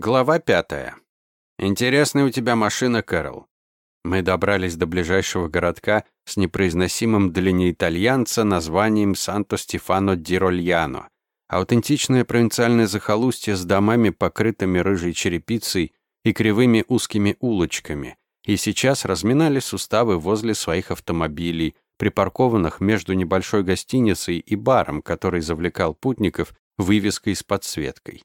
Глава пятая. Интересная у тебя машина, Кэрол. Мы добрались до ближайшего городка с непроизносимым для неитальянца названием Санто-Стефано-ди-Рольяно. Аутентичное провинциальное захолустье с домами, покрытыми рыжей черепицей и кривыми узкими улочками. И сейчас разминали суставы возле своих автомобилей, припаркованных между небольшой гостиницей и баром, который завлекал путников вывеской с подсветкой.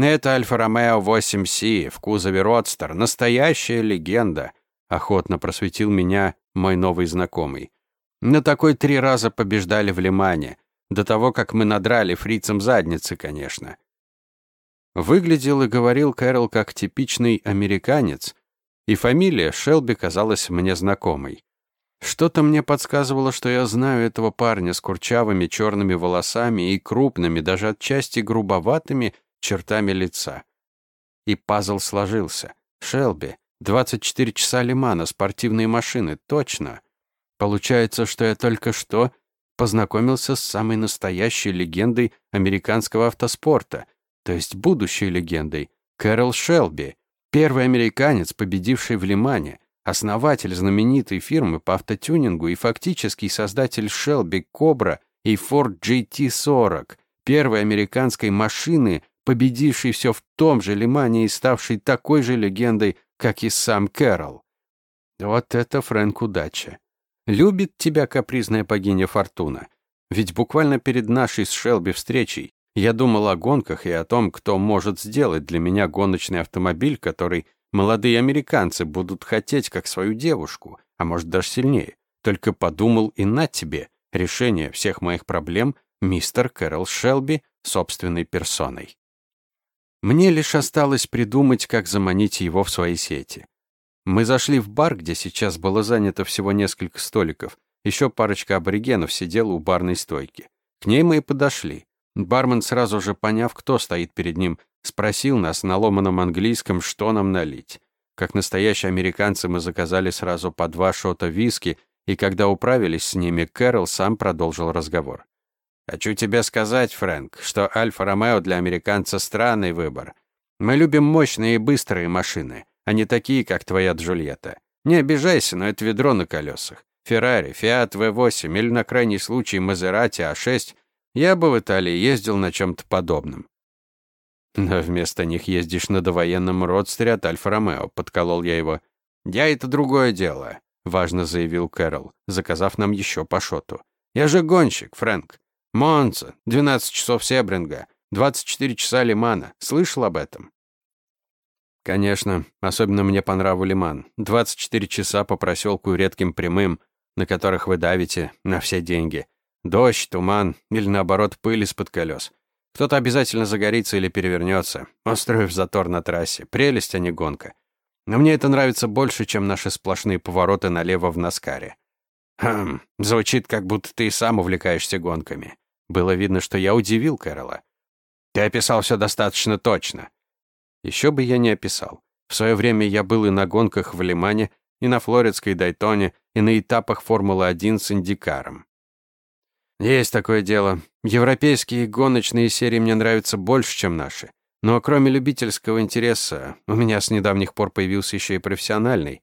«Это Альфа-Ромео 8Си в кузове Родстер, настоящая легенда», охотно просветил меня мой новый знакомый. На такой три раза побеждали в Лимане, до того, как мы надрали фрицам задницы, конечно. Выглядел и говорил Кэрол как типичный американец, и фамилия Шелби казалась мне знакомой. Что-то мне подсказывало, что я знаю этого парня с курчавыми черными волосами и крупными, даже отчасти грубоватыми чертами лица. И пазл сложился. Шелби, 24 часа Лимана, спортивные машины, точно. Получается, что я только что познакомился с самой настоящей легендой американского автоспорта, то есть будущей легендой, Кэрол Шелби, первый американец, победивший в Лимане, основатель знаменитой фирмы по автотюнингу и фактический создатель Шелби Кобра и Ford GT40, первой американской машины, победивший все в том же Лимане и ставший такой же легендой, как и сам Кэрол. Вот это Фрэнк удача. Любит тебя капризная богиня Фортуна. Ведь буквально перед нашей с Шелби встречей я думал о гонках и о том, кто может сделать для меня гоночный автомобиль, который молодые американцы будут хотеть как свою девушку, а может даже сильнее. Только подумал и на тебе. Решение всех моих проблем мистер Кэрол Шелби собственной персоной. Мне лишь осталось придумать, как заманить его в свои сети. Мы зашли в бар, где сейчас было занято всего несколько столиков. Еще парочка аборигенов сидела у барной стойки. К ней мы и подошли. Бармен, сразу же поняв, кто стоит перед ним, спросил нас на ломаном английском, что нам налить. Как настоящие американцы мы заказали сразу по два шота виски, и когда управились с ними, Кэрол сам продолжил разговор. Хочу тебе сказать, Фрэнк, что Альфа-Ромео для американца странный выбор. Мы любим мощные и быстрые машины, а не такие, как твоя Джульетта. Не обижайся, но это ведро на колесах. Феррари, Фиат В8 или на крайний случай Мазерати А6 я бы в Италии ездил на чем-то подобном. Но вместо них ездишь на довоенном родстере от Альфа-Ромео, подколол я его. Я это другое дело, важно заявил Кэрол, заказав нам еще по шоту. Я же гонщик, Фрэнк. Монца, 12 часов Себринга, 24 часа Лимана. Слышал об этом? Конечно, особенно мне по нраву Лиман. 24 часа по проселку редким прямым, на которых вы давите на все деньги. Дождь, туман или, наоборот, пыль из-под колес. Кто-то обязательно загорится или перевернется, устроив затор на трассе. Прелесть, а не гонка. Но мне это нравится больше, чем наши сплошные повороты налево в Наскаре. Хм, звучит, как будто ты и сам увлекаешься гонками. Было видно, что я удивил Кэрола. Ты описал все достаточно точно. Еще бы я не описал. В свое время я был и на гонках в Лимане, и на флоридской Дайтоне, и на этапах Формулы-1 с Индикаром. Есть такое дело. Европейские гоночные серии мне нравятся больше, чем наши. Но кроме любительского интереса, у меня с недавних пор появился еще и профессиональный.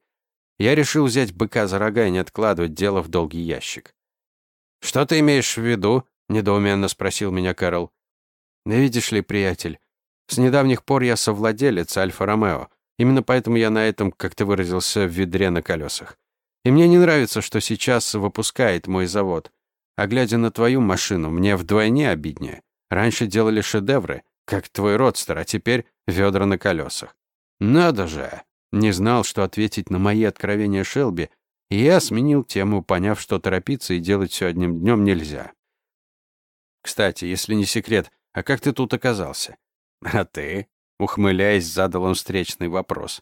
Я решил взять быка за рога и не откладывать дело в долгий ящик. «Что ты имеешь в виду?» Недоуменно спросил меня Кэрол. «Видишь ли, приятель, с недавних пор я совладелец Альфа-Ромео. Именно поэтому я на этом, как ты выразился, в ведре на колесах. И мне не нравится, что сейчас выпускает мой завод. А глядя на твою машину, мне вдвойне обиднее. Раньше делали шедевры, как твой родстер, а теперь ведра на колесах. Надо же! Не знал, что ответить на мои откровения Шелби, и я сменил тему, поняв, что торопиться и делать все одним днем нельзя. Кстати, если не секрет, а как ты тут оказался? А ты? Ухмыляясь, задал он встречный вопрос.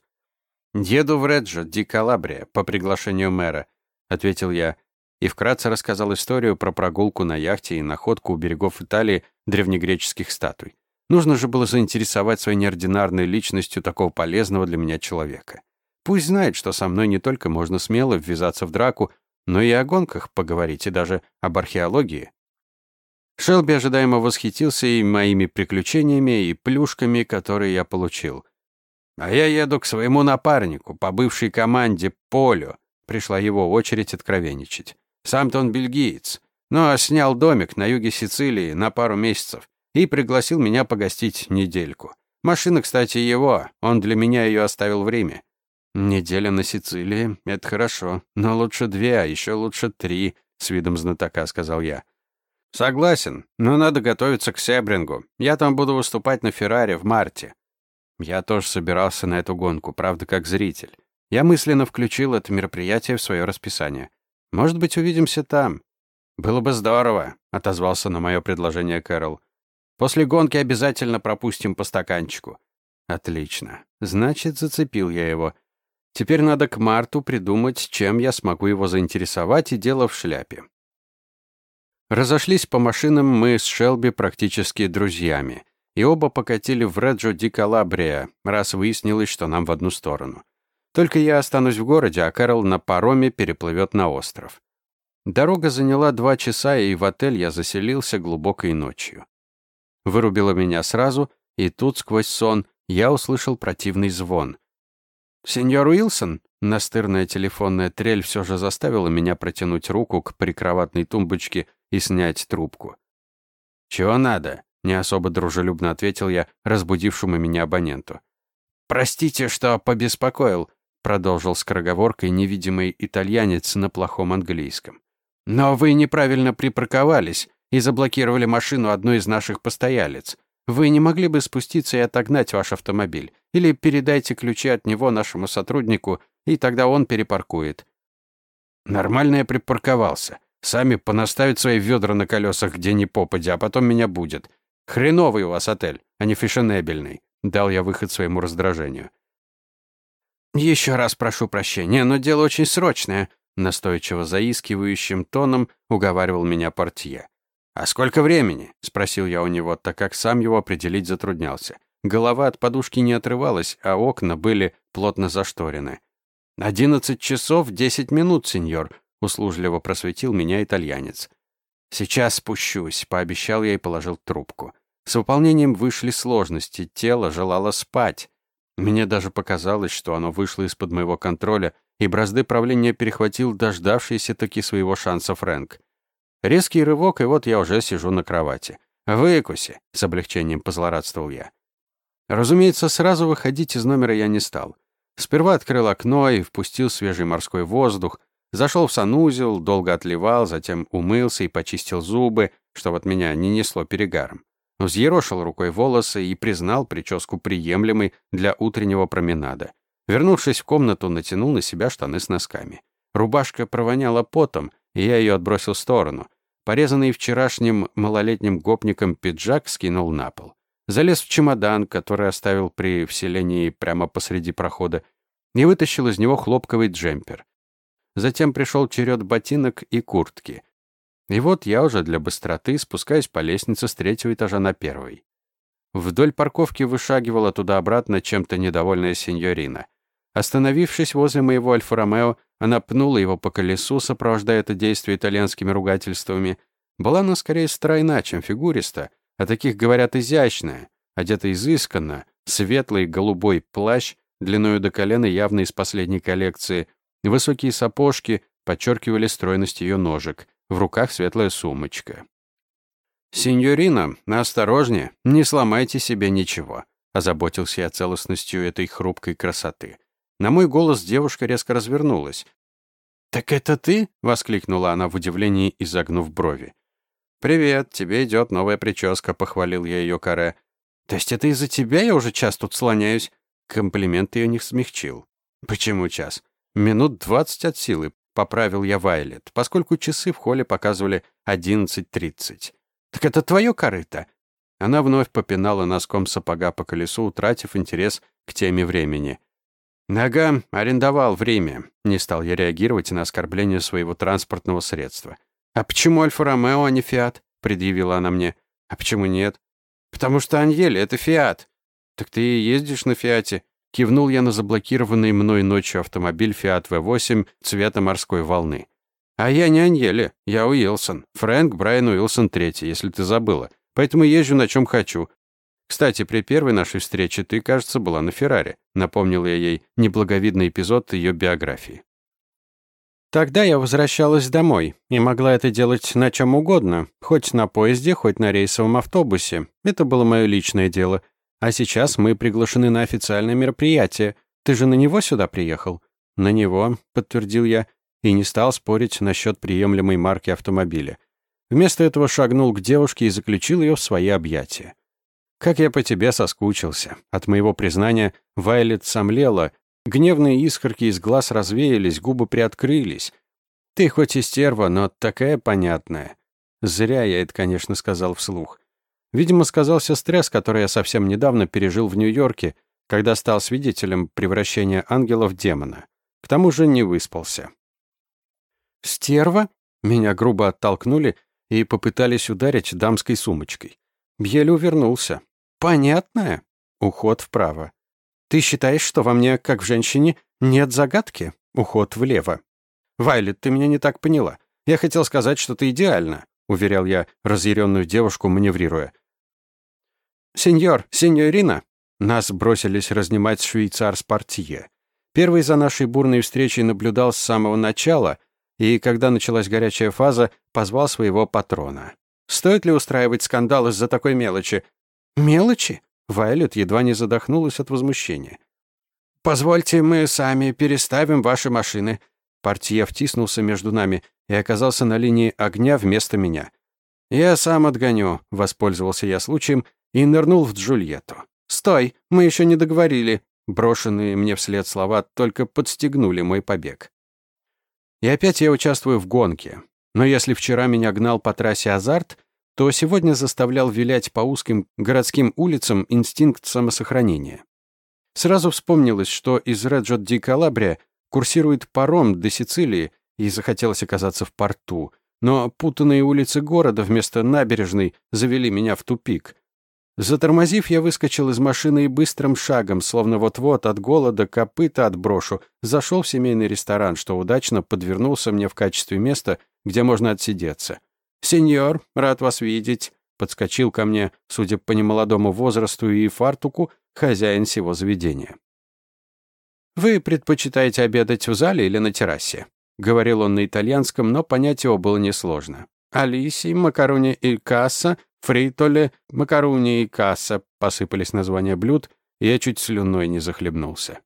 «Еду в Реджо, Ди Калабрия, по приглашению мэра», — ответил я, и вкратце рассказал историю про прогулку на яхте и находку у берегов Италии древнегреческих статуй. Нужно же было заинтересовать своей неординарной личностью такого полезного для меня человека. Пусть знает, что со мной не только можно смело ввязаться в драку, но и о гонках поговорить, и даже об археологии. Шелби ожидаемо восхитился и моими приключениями, и плюшками, которые я получил. А я еду к своему напарнику, по бывшей команде Полю. Пришла его очередь откровенничать. Сам-то он бельгиец, но снял домик на юге Сицилии на пару месяцев и пригласил меня погостить недельку. Машина, кстати, его, он для меня ее оставил в Риме. Неделя на Сицилии — это хорошо, но лучше две, а еще лучше три, с видом знатока сказал я. Согласен, но надо готовиться к Себрингу. Я там буду выступать на Феррари в марте. Я тоже собирался на эту гонку, правда, как зритель. Я мысленно включил это мероприятие в свое расписание. Может быть, увидимся там. Было бы здорово, отозвался на мое предложение Кэрол. После гонки обязательно пропустим по стаканчику. Отлично. Значит, зацепил я его. Теперь надо к марту придумать, чем я смогу его заинтересовать, и дело в шляпе. Разошлись по машинам мы с Шелби практически друзьями и оба покатили в Реджо ди Калабрия, раз выяснилось, что нам в одну сторону. Только я останусь в городе, а Кэрол на пароме переплывет на остров. Дорога заняла два часа, и в отель я заселился глубокой ночью. Вырубило меня сразу, и тут, сквозь сон, я услышал противный звон. «Сеньор Уилсон?» Настырная телефонная трель все же заставила меня протянуть руку к прикроватной тумбочке и снять трубку. «Чего надо?» не особо дружелюбно ответил я разбудившему меня абоненту. «Простите, что побеспокоил», — продолжил скороговоркой невидимый итальянец на плохом английском. «Но вы неправильно припарковались и заблокировали машину одной из наших постоялец. Вы не могли бы спуститься и отогнать ваш автомобиль? Или передайте ключи от него нашему сотруднику, и тогда он перепаркует». «Нормально я припарковался. Сами понаставят свои ведра на колесах где ни попадя, а потом меня будет. «Хреновый у вас отель, а не фешенебельный», — дал я выход своему раздражению. «Еще раз прошу прощения, но дело очень срочное», — настойчиво заискивающим тоном уговаривал меня портье. «А сколько времени?» — спросил я у него, так как сам его определить затруднялся. Голова от подушки не отрывалась, а окна были плотно зашторены. «Одиннадцать часов десять минут, сеньор», — услужливо просветил меня итальянец. «Сейчас спущусь», — пообещал я и положил трубку. С выполнением вышли сложности, тело желало спать. Мне даже показалось, что оно вышло из-под моего контроля, и бразды правления перехватил дождавшийся таки своего шанса Фрэнк. Резкий рывок, и вот я уже сижу на кровати. «Выкуси», — с облегчением позлорадствовал я. Разумеется, сразу выходить из номера я не стал. Сперва открыл окно и впустил свежий морской воздух, Зашел в санузел, долго отливал, затем умылся и почистил зубы, что от меня не несло перегаром. Взъерошил рукой волосы и признал прическу приемлемой для утреннего променада. Вернувшись в комнату, натянул на себя штаны с носками. Рубашка провоняла потом, и я ее отбросил в сторону. Порезанный вчерашним малолетним гопником пиджак скинул на пол. Залез в чемодан, который оставил при вселении прямо посреди прохода, и вытащил из него хлопковый джемпер. Затем пришел черед ботинок и куртки. И вот я уже для быстроты спускаюсь по лестнице с третьего этажа на первый. Вдоль парковки вышагивала туда-обратно чем-то недовольная сеньорина. Остановившись возле моего Альфа-Ромео, она пнула его по колесу, сопровождая это действие итальянскими ругательствами. Была она скорее стройна, чем фигуриста, а таких говорят изящная, одета изысканно, светлый голубой плащ, длиною до колена явно из последней коллекции, Высокие сапожки подчеркивали стройность ее ножек, в руках светлая сумочка. «Синьорина, осторожнее, не сломайте себе ничего», озаботился я целостностью этой хрупкой красоты. На мой голос девушка резко развернулась. «Так это ты?» — воскликнула она в удивлении, изогнув брови. «Привет, тебе идет новая прическа», — похвалил я ее каре. «То есть это из-за тебя я уже час тут слоняюсь?» Комплимент ее не смягчил. «Почему час? Минут двадцать от силы, поправил я Вайлет, поскольку часы в холле показывали одиннадцать тридцать. Так это твое корыто? Она вновь попинала носком сапога по колесу, утратив интерес к теме времени. Нога арендовал время. Не стал я реагировать на оскорбление своего транспортного средства. «А почему Альфа-Ромео, а не Фиат?» — предъявила она мне. «А почему нет?» «Потому что Аньель — это Фиат». «Так ты и ездишь на Фиате?» Кивнул я на заблокированный мной ночью автомобиль Fiat V8 цвета морской волны. «А я не Аньеле, я Уилсон. Фрэнк Брайан Уилсон III, если ты забыла. Поэтому езжу на чем хочу». Кстати, при первой нашей встрече ты, кажется, была на Феррари. Напомнил я ей неблаговидный эпизод ее биографии. Тогда я возвращалась домой и могла это делать на чем угодно, хоть на поезде, хоть на рейсовом автобусе. Это было мое личное дело. А сейчас мы приглашены на официальное мероприятие. Ты же на него сюда приехал? На него, подтвердил я, и не стал спорить насчет приемлемой марки автомобиля. Вместо этого шагнул к девушке и заключил ее в свои объятия. «Как я по тебе соскучился». От моего признания Вайлет сомлела, Гневные искорки из глаз развеялись, губы приоткрылись. Ты хоть и стерва, но такая понятная. Зря я это, конечно, сказал вслух. Видимо, сказался стресс, который я совсем недавно пережил в Нью-Йорке, когда стал свидетелем превращения ангела в демона. К тому же не выспался. «Стерва?» Меня грубо оттолкнули и попытались ударить дамской сумочкой. Еле увернулся. «Понятная?» Уход вправо. Ты считаешь, что во мне, как в женщине, нет загадки? Уход влево. Вайлет, ты меня не так поняла. Я хотел сказать, что ты идеальна, уверял я разъяренную девушку, маневрируя. Сеньор, сеньорина, нас бросились разнимать швейцар с портье. Первый за нашей бурной встречей наблюдал с самого начала, и когда началась горячая фаза, позвал своего патрона. Стоит ли устраивать скандал из-за такой мелочи? Мелочи? Вайлет едва не задохнулась от возмущения. «Позвольте, мы сами переставим ваши машины». Портье втиснулся между нами и оказался на линии огня вместо меня. «Я сам отгоню», — воспользовался я случаем и нырнул в Джульетту. «Стой, мы еще не договорили». Брошенные мне вслед слова только подстегнули мой побег. И опять я участвую в гонке. Но если вчера меня гнал по трассе азарт, то сегодня заставлял вилять по узким городским улицам инстинкт самосохранения. Сразу вспомнилось, что из Реджо ди Калабрия курсирует паром до Сицилии, и захотелось оказаться в порту, но путанные улицы города вместо набережной завели меня в тупик. Затормозив, я выскочил из машины и быстрым шагом, словно вот-вот от голода копыта отброшу, зашел в семейный ресторан, что удачно подвернулся мне в качестве места, где можно отсидеться. «Сеньор, рад вас видеть», — подскочил ко мне, судя по немолодому возрасту и фартуку, хозяин всего заведения. «Вы предпочитаете обедать в зале или на террасе?» — говорил он на итальянском, но понять его было несложно. «Алиси, макарони и касса, фритоле, макарони и касса», — посыпались названия блюд, я чуть слюной не захлебнулся.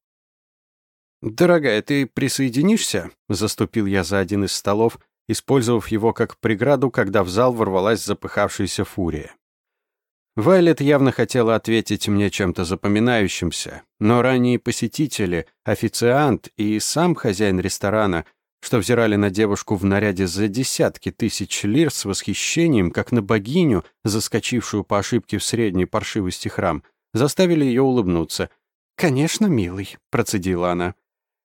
«Дорогая, ты присоединишься?» — заступил я за один из столов, использовав его как преграду, когда в зал ворвалась запыхавшаяся фурия. Вайлет явно хотела ответить мне чем-то запоминающимся, но ранние посетители, официант и сам хозяин ресторана, что взирали на девушку в наряде за десятки тысяч лир с восхищением, как на богиню, заскочившую по ошибке в средней паршивости храм, заставили ее улыбнуться. «Конечно, милый», — процедила она.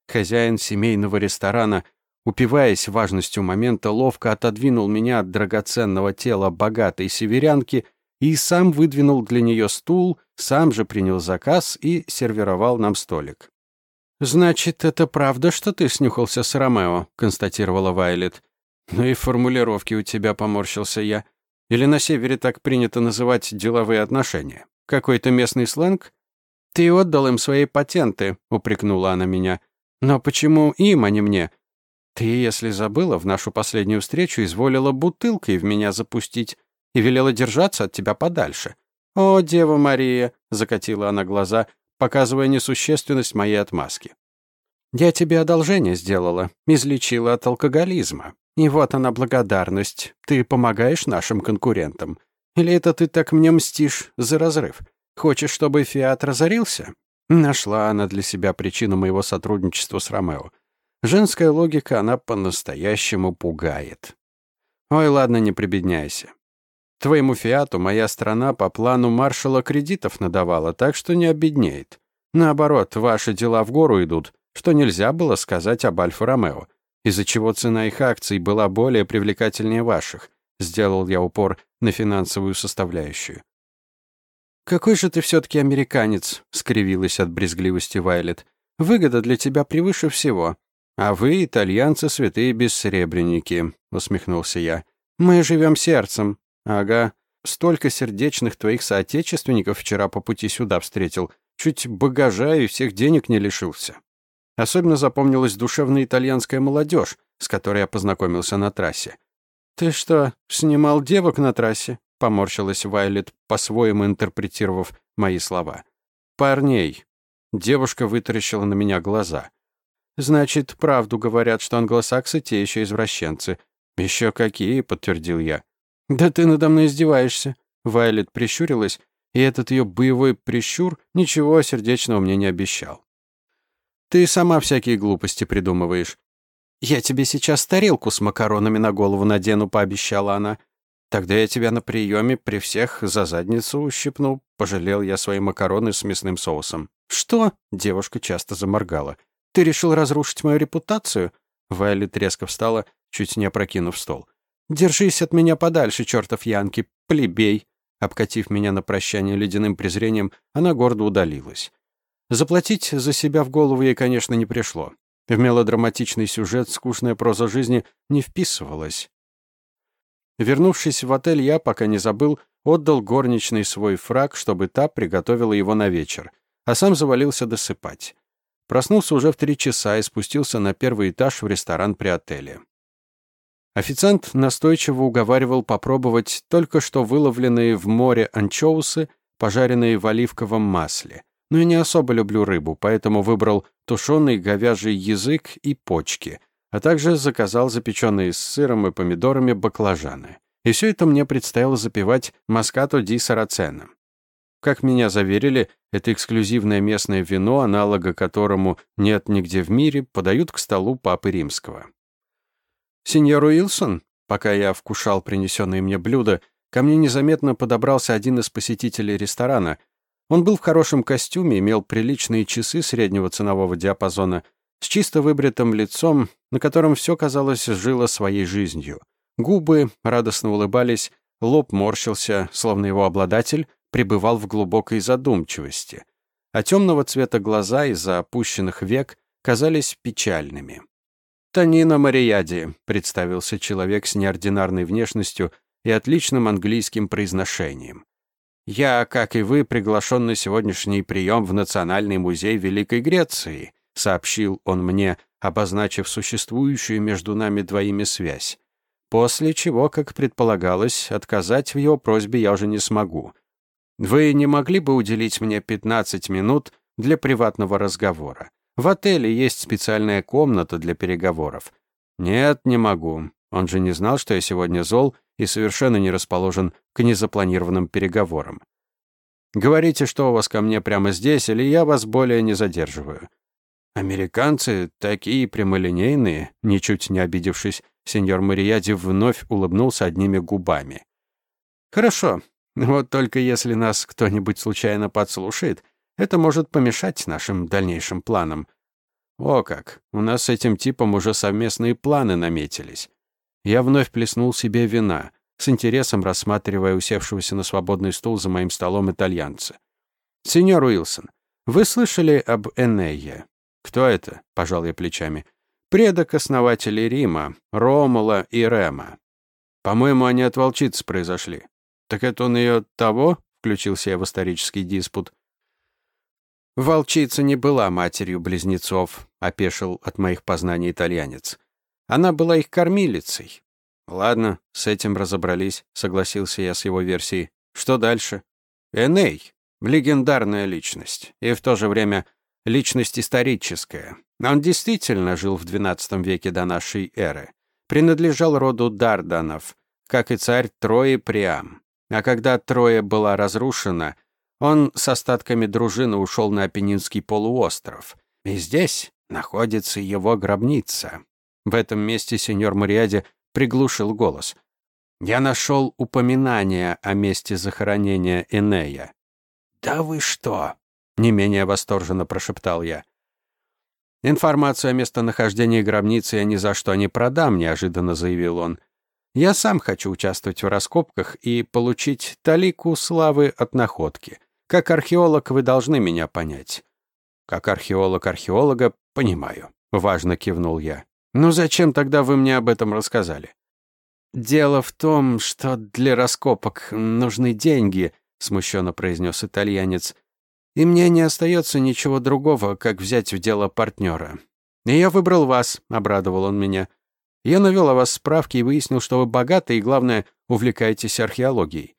Хозяин семейного ресторана упиваясь важностью момента, ловко отодвинул меня от драгоценного тела богатой северянки и сам выдвинул для нее стул, сам же принял заказ и сервировал нам столик. «Значит, это правда, что ты снюхался с Ромео?» — констатировала Вайлет. «Ну и формулировки у тебя поморщился я. Или на севере так принято называть деловые отношения? Какой-то местный сленг?» «Ты отдал им свои патенты», — упрекнула она меня. «Но почему им, а не мне? Ты, если забыла, в нашу последнюю встречу изволила бутылкой в меня запустить и велела держаться от тебя подальше. О, Дева Мария, закатила она глаза, показывая несущественность моей отмазки. Я тебе одолжение сделала, излечила от алкоголизма. И вот она благодарность. Ты помогаешь нашим конкурентам. Или это ты так мне мстишь за разрыв? Хочешь, чтобы Фиат разорился? Нашла она для себя причину моего сотрудничества с Ромео. Женская логика, она по-настоящему пугает. Ой, ладно, не прибедняйся. Твоему фиату моя страна по плану маршала кредитов надавала, так что не обеднеет. Наоборот, ваши дела в гору идут, что нельзя было сказать об Альфа-Ромео, из-за чего цена их акций была более привлекательнее ваших. Сделал я упор на финансовую составляющую. «Какой же ты все-таки американец», — скривилась от брезгливости Вайлет. «Выгода для тебя превыше всего. «А вы, итальянцы, святые бессребреники», — усмехнулся я. «Мы живем сердцем». «Ага. столько сердечных твоих соотечественников вчера по пути сюда встретил. Чуть багажа и всех денег не лишился. Особенно запомнилась душевная итальянская молодежь, с которой я познакомился на трассе. «Ты что, снимал девок на трассе?» — поморщилась Вайлет, по-своему интерпретировав мои слова. «Парней». Девушка вытаращила на меня глаза. «Значит, правду говорят, что англосаксы те еще извращенцы». «Еще какие?» — подтвердил я. «Да ты надо мной издеваешься». Вайлет прищурилась, и этот ее боевой прищур ничего сердечного мне не обещал. «Ты сама всякие глупости придумываешь. «Я тебе сейчас тарелку с макаронами на голову надену», — пообещала она. «Тогда я тебя на приеме при всех за задницу ущипну», — пожалел я свои макароны с мясным соусом. «Что?» — девушка часто заморгала. «Ты решил разрушить мою репутацию?» Вайлет резко встала, чуть не опрокинув стол. «Держись от меня подальше, чертов Янки, плебей!» Обкатив меня на прощание ледяным презрением, она гордо удалилась. Заплатить за себя в голову ей, конечно, не пришло. В мелодраматичный сюжет скучная проза жизни не вписывалась. Вернувшись в отель, я, пока не забыл, отдал горничной свой фраг, чтобы та приготовила его на вечер, а сам завалился досыпать. Проснулся уже в три часа и спустился на первый этаж в ресторан при отеле. Официант настойчиво уговаривал попробовать только что выловленные в море анчоусы, пожаренные в оливковом масле но я не особо люблю рыбу, поэтому выбрал тушеный говяжий язык и почки, а также заказал запеченные с сыром и помидорами баклажаны. И все это мне предстояло запивать маскато ди сарацена. Как меня заверили, это эксклюзивное местное вино, аналога которому нет нигде в мире, подают к столу Папы Римского. «Сеньор Уилсон?» Пока я вкушал принесенные мне блюда, ко мне незаметно подобрался один из посетителей ресторана — он был в хорошем костюме, имел приличные часы среднего ценового диапазона, с чисто выбритым лицом, на котором все, казалось, жило своей жизнью. Губы радостно улыбались, лоб морщился, словно его обладатель пребывал в глубокой задумчивости, а темного цвета глаза из-за опущенных век казались печальными. «Танина Марияди», — представился человек с неординарной внешностью и отличным английским произношением. Я, как и вы, приглашен на сегодняшний прием в Национальный музей Великой Греции», сообщил он мне, обозначив существующую между нами двоими связь. После чего, как предполагалось, отказать в его просьбе я уже не смогу. Вы не могли бы уделить мне 15 минут для приватного разговора? В отеле есть специальная комната для переговоров. Нет, не могу. Он же не знал, что я сегодня зол и совершенно не расположен к незапланированным переговорам. Говорите, что у вас ко мне прямо здесь, или я вас более не задерживаю. Американцы такие прямолинейные, ничуть не обидевшись, сеньор Марияди вновь улыбнулся одними губами. Хорошо, вот только если нас кто-нибудь случайно подслушает, это может помешать нашим дальнейшим планам. О как, у нас с этим типом уже совместные планы наметились. Я вновь плеснул себе вина, с интересом рассматривая усевшегося на свободный стул за моим столом итальянца. «Сеньор Уилсон, вы слышали об Энее?» «Кто это?» — пожал я плечами. «Предок основателей Рима, Ромула и Рема. По-моему, они от волчицы произошли». «Так это он ее того?» — включился я в исторический диспут. «Волчица не была матерью близнецов», — опешил от моих познаний итальянец. Она была их кормилицей. Ладно, с этим разобрались, согласился я с его версией. Что дальше? Эней — легендарная личность, и в то же время личность историческая. Он действительно жил в XII веке до нашей эры. Принадлежал роду Дарданов, как и царь Трои Приам. А когда Троя была разрушена, он с остатками дружины ушел на Апеннинский полуостров. И здесь находится его гробница. В этом месте сеньор Мариади приглушил голос. «Я нашел упоминание о месте захоронения Энея». «Да вы что?» — не менее восторженно прошептал я. «Информацию о местонахождении гробницы я ни за что не продам», — неожиданно заявил он. «Я сам хочу участвовать в раскопках и получить талику славы от находки. Как археолог вы должны меня понять». «Как археолог археолога, понимаю», — важно кивнул я. «Ну зачем тогда вы мне об этом рассказали?» «Дело в том, что для раскопок нужны деньги», — смущенно произнес итальянец. «И мне не остается ничего другого, как взять в дело партнера. И я выбрал вас», — обрадовал он меня. «Я навел о вас справки и выяснил, что вы богаты и, главное, увлекаетесь археологией.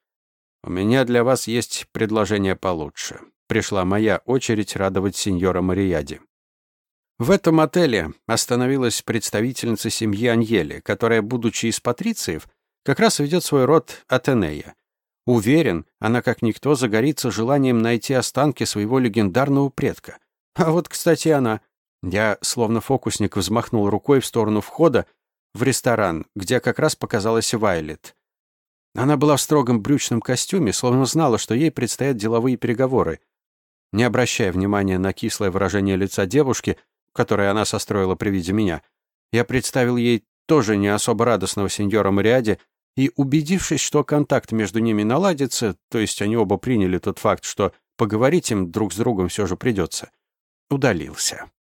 У меня для вас есть предложение получше». Пришла моя очередь радовать сеньора Мариади. В этом отеле остановилась представительница семьи Аньели, которая, будучи из патрициев, как раз ведет свой род Атенея. Уверен, она как никто загорится желанием найти останки своего легендарного предка. А вот, кстати, она. Я, словно фокусник, взмахнул рукой в сторону входа в ресторан, где как раз показалась Вайлет. Она была в строгом брючном костюме, словно знала, что ей предстоят деловые переговоры. Не обращая внимания на кислое выражение лица девушки, которое она состроила при виде меня, я представил ей тоже не особо радостного сеньора Мариади, и, убедившись, что контакт между ними наладится, то есть они оба приняли тот факт, что поговорить им друг с другом все же придется, удалился.